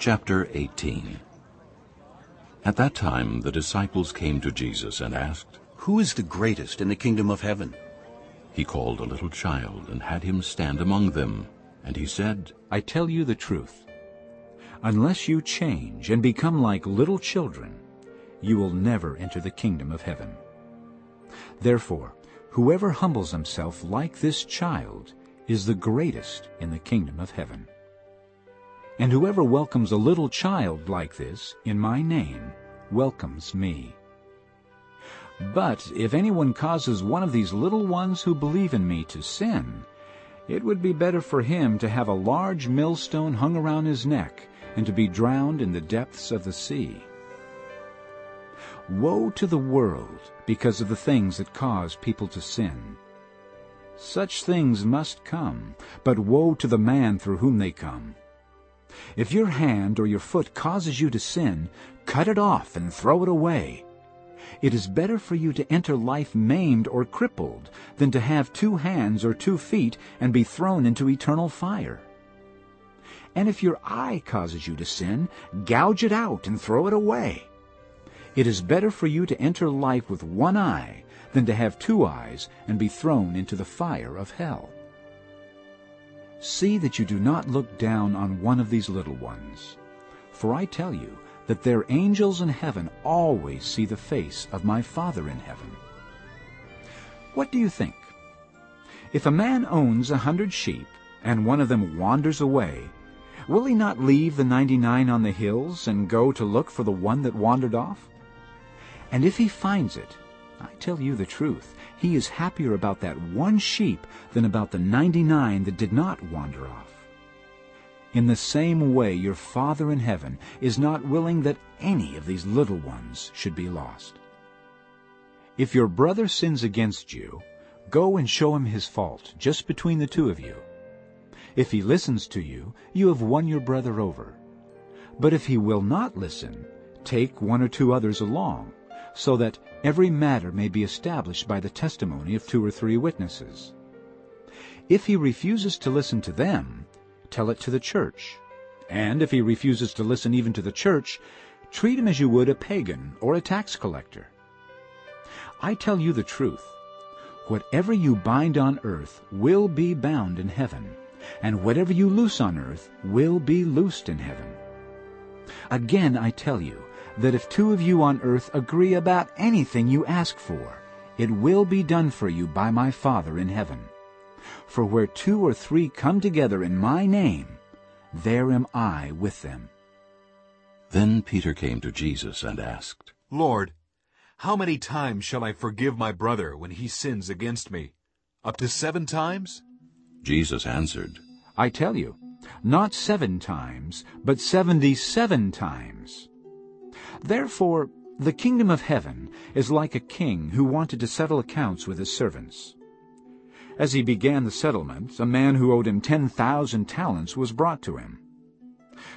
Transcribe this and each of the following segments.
Chapter 18 At that time the disciples came to Jesus and asked, Who is the greatest in the kingdom of heaven? He called a little child and had him stand among them. And he said, I tell you the truth. Unless you change and become like little children, you will never enter the kingdom of heaven. Therefore, whoever humbles himself like this child is the greatest in the kingdom of heaven. And whoever welcomes a little child like this in my name welcomes me. But if anyone causes one of these little ones who believe in me to sin, it would be better for him to have a large millstone hung around his neck and to be drowned in the depths of the sea. Woe to the world because of the things that cause people to sin. Such things must come, but woe to the man through whom they come. If your hand or your foot causes you to sin, cut it off and throw it away. It is better for you to enter life maimed or crippled than to have two hands or two feet and be thrown into eternal fire. And if your eye causes you to sin, gouge it out and throw it away. It is better for you to enter life with one eye than to have two eyes and be thrown into the fire of hell. See that you do not look down on one of these little ones. For I tell you that their angels in heaven always see the face of my Father in heaven. What do you think? If a man owns a hundred sheep, and one of them wanders away, will he not leave the ninety-nine on the hills and go to look for the one that wandered off? And if he finds it, I tell you the truth, he is happier about that one sheep than about the ninety-nine that did not wander off. In the same way your Father in heaven is not willing that any of these little ones should be lost. If your brother sins against you, go and show him his fault, just between the two of you. If he listens to you, you have won your brother over. But if he will not listen, take one or two others along, so that every matter may be established by the testimony of two or three witnesses. If he refuses to listen to them, tell it to the church. And if he refuses to listen even to the church, treat him as you would a pagan or a tax collector. I tell you the truth. Whatever you bind on earth will be bound in heaven, and whatever you loose on earth will be loosed in heaven. Again I tell you, that if two of you on earth agree about anything you ask for, it will be done for you by my Father in heaven. For where two or three come together in my name, there am I with them. Then Peter came to Jesus and asked, Lord, how many times shall I forgive my brother when he sins against me? Up to seven times? Jesus answered, I tell you, not seven times, but seventy-seven times. Therefore, the kingdom of heaven is like a king who wanted to settle accounts with his servants. As he began the settlement, a man who owed him ten thousand talents was brought to him.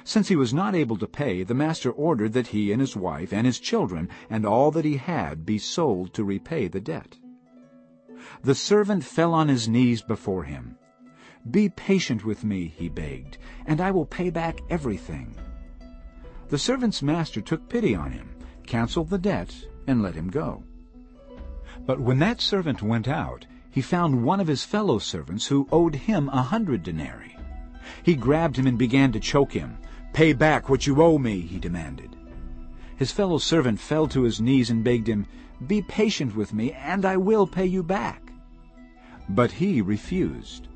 Since he was not able to pay, the master ordered that he and his wife and his children and all that he had be sold to repay the debt. The servant fell on his knees before him. Be patient with me, he begged, and I will pay back everything. The servant's master took pity on him, canceled the debt, and let him go. But when that servant went out, he found one of his fellow servants who owed him a hundred denarii. He grabbed him and began to choke him. Pay back what you owe me, he demanded. His fellow servant fell to his knees and begged him, Be patient with me, and I will pay you back. But he refused.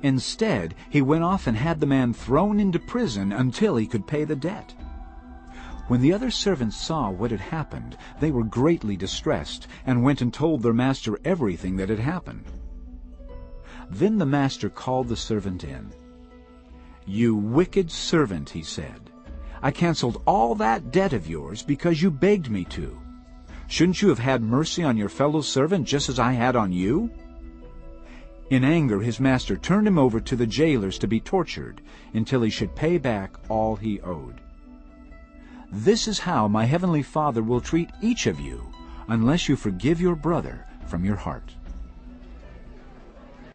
Instead, he went off and had the man thrown into prison until he could pay the debt. When the other servants saw what had happened, they were greatly distressed, and went and told their master everything that had happened. Then the master called the servant in. You wicked servant, he said, I canceled all that debt of yours because you begged me to. Shouldn't you have had mercy on your fellow servant just as I had on you? In anger his master turned him over to the jailers to be tortured until he should pay back all he owed. This is how my heavenly Father will treat each of you unless you forgive your brother from your heart.